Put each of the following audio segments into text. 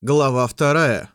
Глава вторая.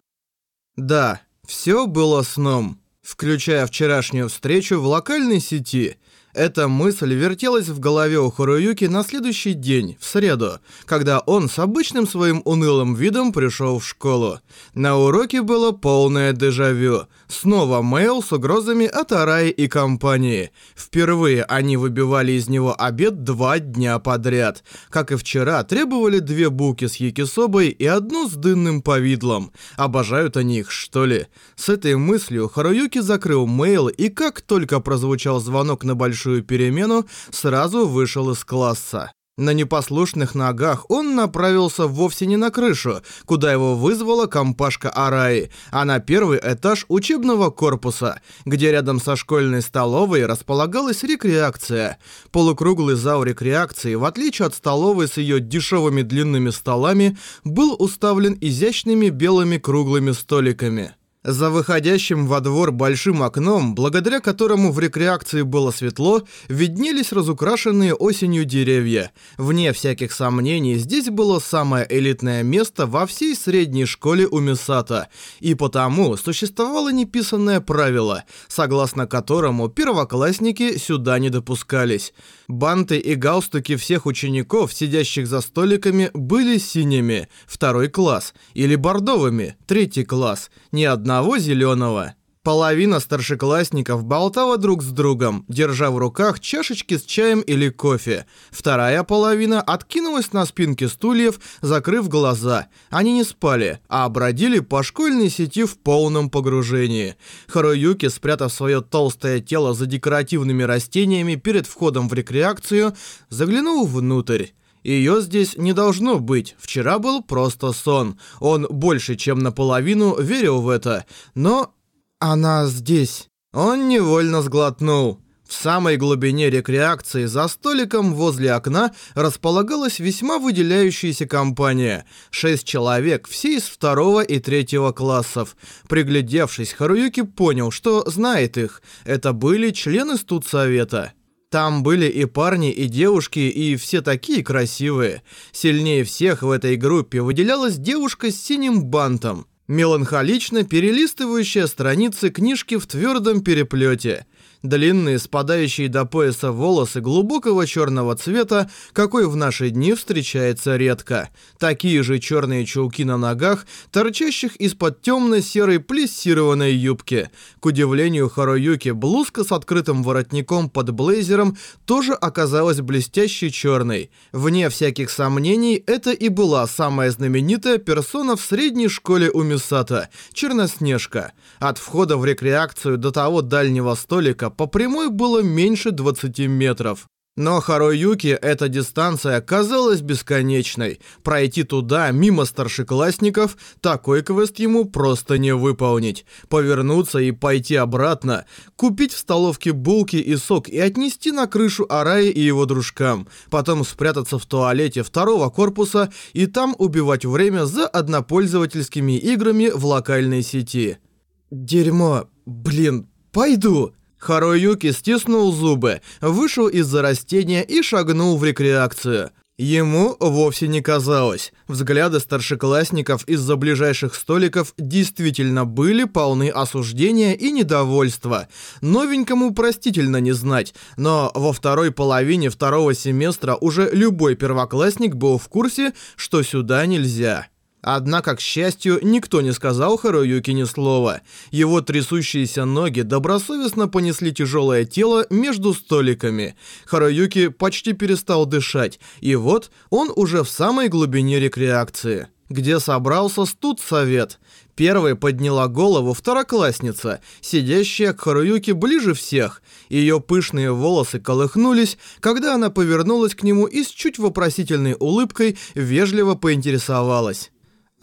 Да, все было сном, включая вчерашнюю встречу в локальной сети – эта мысль вертелась в голове у Харуюки на следующий день, в среду, когда он с обычным своим унылым видом пришел в школу. На уроке было полное дежавю. Снова мейл с угрозами от Араи и компании. Впервые они выбивали из него обед два дня подряд. Как и вчера, требовали две буки с якисобой и одну с дынным повидлом. Обожают они их, что ли? С этой мыслью Харуюки закрыл мейл и как только прозвучал звонок на большой большую перемену, сразу вышел из класса. На непослушных ногах он направился вовсе не на крышу, куда его вызвала компашка Араи, а на первый этаж учебного корпуса, где рядом со школьной столовой располагалась рекреакция. Полукруглый зал рекреакции, в отличие от столовой с ее дешевыми длинными столами, был уставлен изящными белыми круглыми столиками. За выходящим во двор большим окном, благодаря которому в рекреакции было светло, виднелись разукрашенные осенью деревья. Вне всяких сомнений, здесь было самое элитное место во всей средней школе у Мисата, и потому существовало неписанное правило, согласно которому первоклассники сюда не допускались. Банты и галстуки всех учеников, сидящих за столиками, были синими, второй класс, или бордовыми, третий класс, ни одного зеленого. Половина старшеклассников болтала друг с другом, держа в руках чашечки с чаем или кофе. Вторая половина откинулась на спинки стульев, закрыв глаза. Они не спали, а бродили по школьной сети в полном погружении. Харуюки, спрятав свое толстое тело за декоративными растениями перед входом в рекреакцию, заглянул внутрь. Ее здесь не должно быть. Вчера был просто сон. Он больше, чем наполовину верил в это. Но она здесь. Он невольно сглотнул. В самой глубине рекреакции за столиком возле окна располагалась весьма выделяющаяся компания. Шесть человек, все из второго и третьего классов. Приглядевшись, Харуюки понял, что знает их. Это были члены студсовета. Там были и парни, и девушки, и все такие красивые. Сильнее всех в этой группе выделялась девушка с синим бантом меланхолично перелистывающая страницы книжки в твердом переплете. Длинные, спадающие до пояса волосы глубокого черного цвета, какой в наши дни встречается редко. Такие же черные чулки на ногах, торчащих из-под темно-серой плессированной юбки. К удивлению Харуюки, блузка с открытым воротником под блейзером тоже оказалась блестящей черной. Вне всяких сомнений, это и была самая знаменитая персона в средней школе у Мисата – Черноснежка. От входа в рекреакцию до того дальнего столика по прямой было меньше 20 метров. Но Харуюки эта дистанция казалась бесконечной. Пройти туда, мимо старшеклассников, такой квест ему просто не выполнить. Повернуться и пойти обратно, купить в столовке булки и сок и отнести на крышу Араи и его дружкам. Потом спрятаться в туалете второго корпуса и там убивать время за однопользовательскими играми в локальной сети. Дерьмо, блин, пойду. Харуюки стиснул зубы, вышел из-за растения и шагнул в рекреакцию. Ему вовсе не казалось. Взгляды старшеклассников из-за ближайших столиков действительно были полны осуждения и недовольства. Новенькому простительно не знать, но во второй половине второго семестра уже любой первоклассник был в курсе, что сюда нельзя. Однако, к счастью, никто не сказал Харуюки ни слова. Его трясущиеся ноги добросовестно понесли тяжелое тело между столиками. Харуюки почти перестал дышать, и вот он уже в самой глубине рекреакции. Где собрался студсовет. Первой подняла голову второклассница, сидящая к Харуюке ближе всех. Ее пышные волосы колыхнулись, когда она повернулась к нему и с чуть вопросительной улыбкой вежливо поинтересовалась.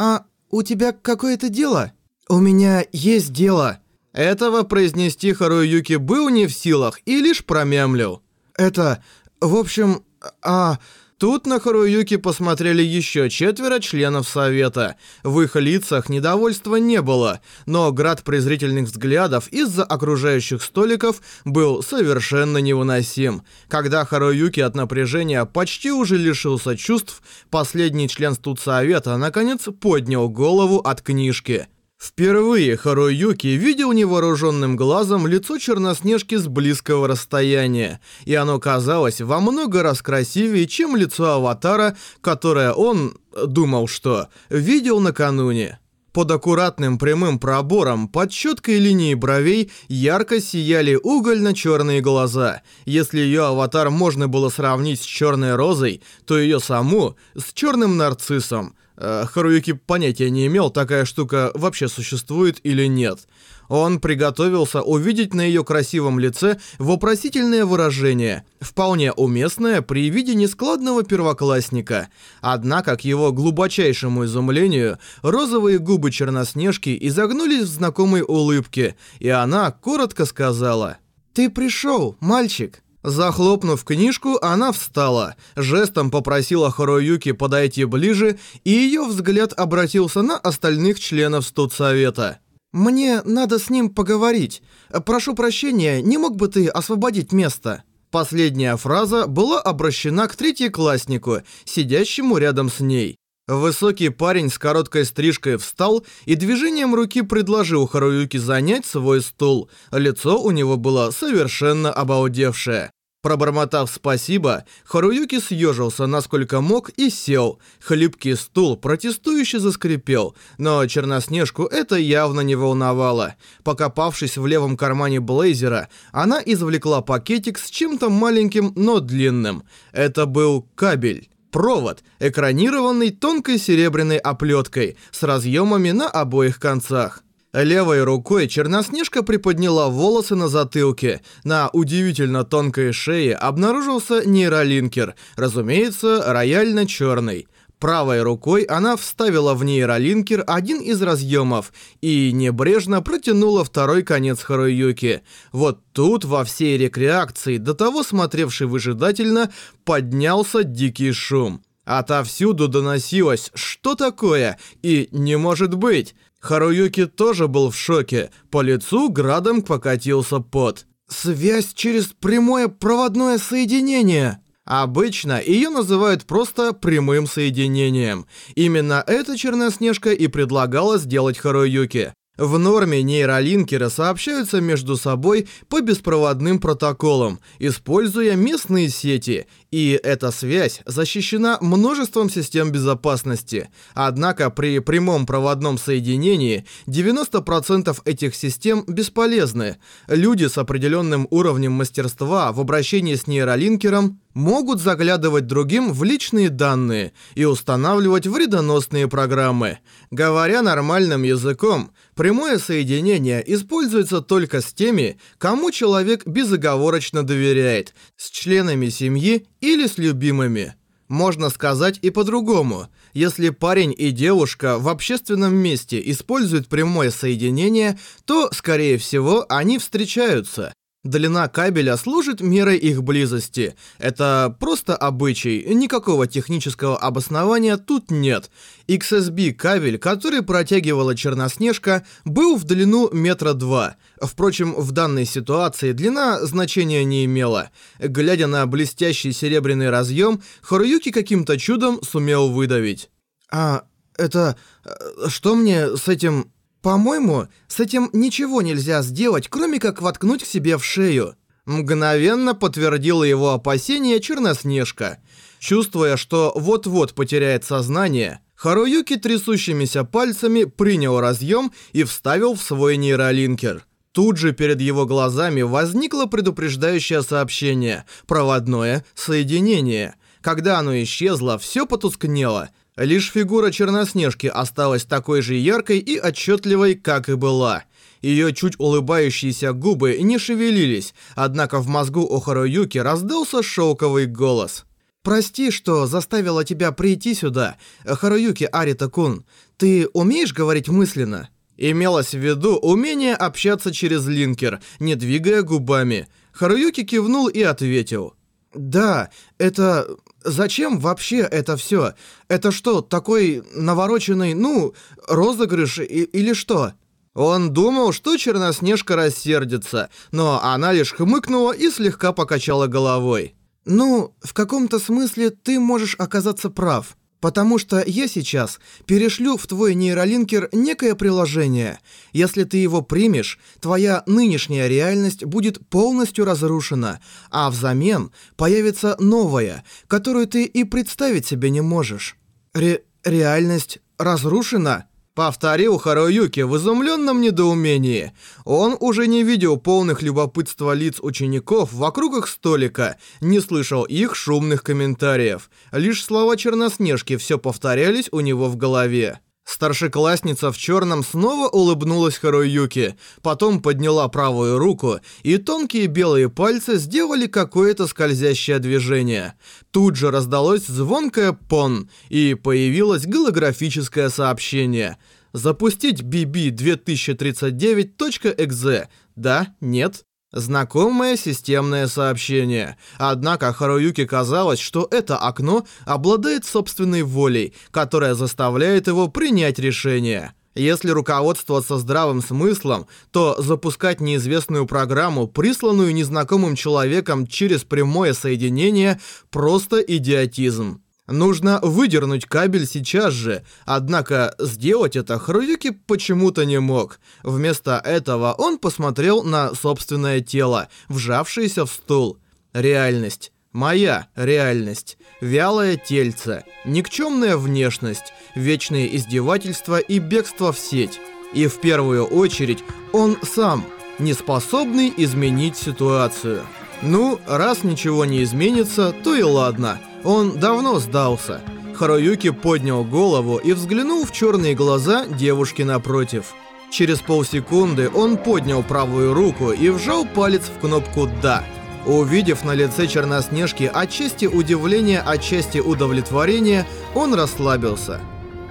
«А у тебя какое-то дело?» «У меня есть дело». Этого произнести Харуюки был не в силах и лишь промямлил. «Это... в общем... а... Тут на Харуюки посмотрели еще четверо членов совета. В их лицах недовольства не было, но град презрительных взглядов из-за окружающих столиков был совершенно невыносим. Когда Харуюки от напряжения почти уже лишился чувств, последний член студсовета наконец поднял голову от книжки. Впервые Харуюки видел невооруженным глазом лицо Черноснежки с близкого расстояния, и оно казалось во много раз красивее, чем лицо Аватара, которое он, думал что, видел накануне. Под аккуратным прямым пробором, под четкой линией бровей, ярко сияли угольно-черные глаза. Если ее аватар можно было сравнить с черной розой, то ее саму с черным нарциссом. Э, Харуюки понятия не имел, такая штука вообще существует или нет. Он приготовился увидеть на ее красивом лице вопросительное выражение, вполне уместное при виде нескладного первоклассника. Однако, к его глубочайшему изумлению, розовые губы Черноснежки изогнулись в знакомой улыбке, и она коротко сказала «Ты пришел, мальчик». Захлопнув книжку, она встала, жестом попросила Харуюки подойти ближе, и ее взгляд обратился на остальных членов студсовета. «Мне надо с ним поговорить. Прошу прощения, не мог бы ты освободить место?» Последняя фраза была обращена к третьекласснику, сидящему рядом с ней. Высокий парень с короткой стрижкой встал и движением руки предложил Харуюки занять свой стул. Лицо у него было совершенно обалдевшее. Пробормотав спасибо, Харуюки съежился насколько мог и сел. Хлипкий стул протестующе заскрипел, но Черноснежку это явно не волновало. Покопавшись в левом кармане блейзера, она извлекла пакетик с чем-то маленьким, но длинным. Это был кабель. Провод, экранированный тонкой серебряной оплеткой с разъемами на обоих концах. Левой рукой Черноснежка приподняла волосы на затылке. На удивительно тонкой шее обнаружился нейролинкер, разумеется, рояльно-черный. Правой рукой она вставила в нейролинкер один из разъемов и небрежно протянула второй конец Харуюки. Вот тут во всей рекреакции, до того смотревший выжидательно, поднялся дикий шум. Отовсюду доносилось «Что такое?» и «Не может быть!» Харуюки тоже был в шоке. По лицу градом покатился пот. «Связь через прямое проводное соединение!» Обычно ее называют просто прямым соединением. Именно эта Черноснежка и предлагала сделать Харуюки. В норме нейролинкеры сообщаются между собой по беспроводным протоколам, используя местные сети, и эта связь защищена множеством систем безопасности. Однако при прямом проводном соединении 90% этих систем бесполезны. Люди с определенным уровнем мастерства в обращении с нейролинкером могут заглядывать другим в личные данные и устанавливать вредоносные программы. Говоря нормальным языком, прямое соединение используется только с теми, кому человек безоговорочно доверяет, с членами семьи или с любимыми. Можно сказать и по-другому. Если парень и девушка в общественном месте используют прямое соединение, то, скорее всего, они встречаются. Длина кабеля служит мерой их близости. Это просто обычай, никакого технического обоснования тут нет. XSB кабель, который протягивала Черноснежка, был в длину метра два. Впрочем, в данной ситуации длина значения не имела. Глядя на блестящий серебряный разъем, Харуюки каким-то чудом сумел выдавить. «А, это... Э, что мне с этим...» «По-моему, с этим ничего нельзя сделать, кроме как воткнуть к себе в шею». Мгновенно подтвердила его опасение Черноснежка. Чувствуя, что вот-вот потеряет сознание, Харуюки трясущимися пальцами принял разъем и вставил в свой нейролинкер. Тут же перед его глазами возникло предупреждающее сообщение «Проводное соединение». Когда оно исчезло, все потускнело – Лишь фигура Черноснежки осталась такой же яркой и отчетливой, как и была. Ее чуть улыбающиеся губы не шевелились, однако в мозгу у Харуюки раздался шелковый голос. «Прости, что заставила тебя прийти сюда, Харуюки Арита-кун. Ты умеешь говорить мысленно?» Имелось в виду умение общаться через линкер, не двигая губами. Харуюки кивнул и ответил. «Да, это... зачем вообще это все? Это что, такой навороченный, ну, розыгрыш и, или что? Он думал, что Черноснежка рассердится, но она лишь хмыкнула и слегка покачала головой. «Ну, в каком-то смысле ты можешь оказаться прав. Потому что я сейчас перешлю в твой нейролинкер некое приложение. Если ты его примешь, твоя нынешняя реальность будет полностью разрушена, а взамен появится новая, которую ты и представить себе не можешь. Ре реальность разрушена? Повторил Харуюки в изумленном недоумении. Он уже не видел полных любопытства лиц учеников вокруг их столика, не слышал их шумных комментариев. Лишь слова Черноснежки все повторялись у него в голове. Старшеклассница в черном снова улыбнулась Харуюки, потом подняла правую руку, и тонкие белые пальцы сделали какое-то скользящее движение. Тут же раздалось звонкое «пон», и появилось голографическое сообщение. «Запустить BB2039.exe». Да? Нет? Знакомое системное сообщение. Однако Харуюке казалось, что это окно обладает собственной волей, которая заставляет его принять решение. Если руководствоваться здравым смыслом, то запускать неизвестную программу, присланную незнакомым человеком через прямое соединение, просто идиотизм. Нужно выдернуть кабель сейчас же, однако сделать это Харуюки почему-то не мог. Вместо этого он посмотрел на собственное тело, вжавшееся в стул. Реальность. Моя реальность. Вялое тельце, никчемная внешность, вечные издевательства и бегство в сеть. И в первую очередь он сам, не способный изменить ситуацию. Ну, раз ничего не изменится, то и ладно. Он давно сдался. Харуюки поднял голову и взглянул в черные глаза девушки напротив. Через полсекунды он поднял правую руку и вжал палец в кнопку «Да». Увидев на лице Черноснежки отчасти удивление, отчасти удовлетворение, он расслабился.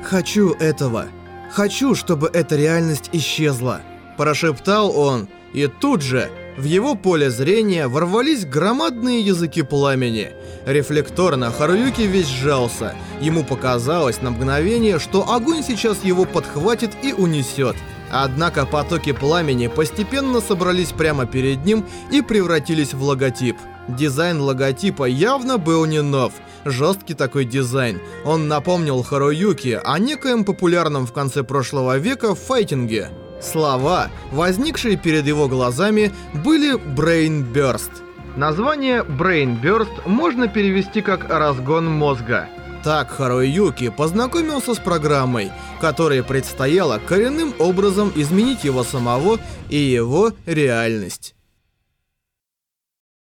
«Хочу этого. Хочу, чтобы эта реальность исчезла», – прошептал он, и тут же в его поле зрения ворвались громадные языки пламени. Рефлекторно Харуюки сжался. Ему показалось на мгновение, что огонь сейчас его подхватит и унесет. Однако потоки пламени постепенно собрались прямо перед ним и превратились в логотип. Дизайн логотипа явно был не нов. Жесткий такой дизайн. Он напомнил Харуюки о некоем популярном в конце прошлого века файтинге. Слова, возникшие перед его глазами, были Brain Burst. Название Brain Burst можно перевести как «разгон мозга». Так Харуюки познакомился с программой, которой предстояло коренным образом изменить его самого и его реальность.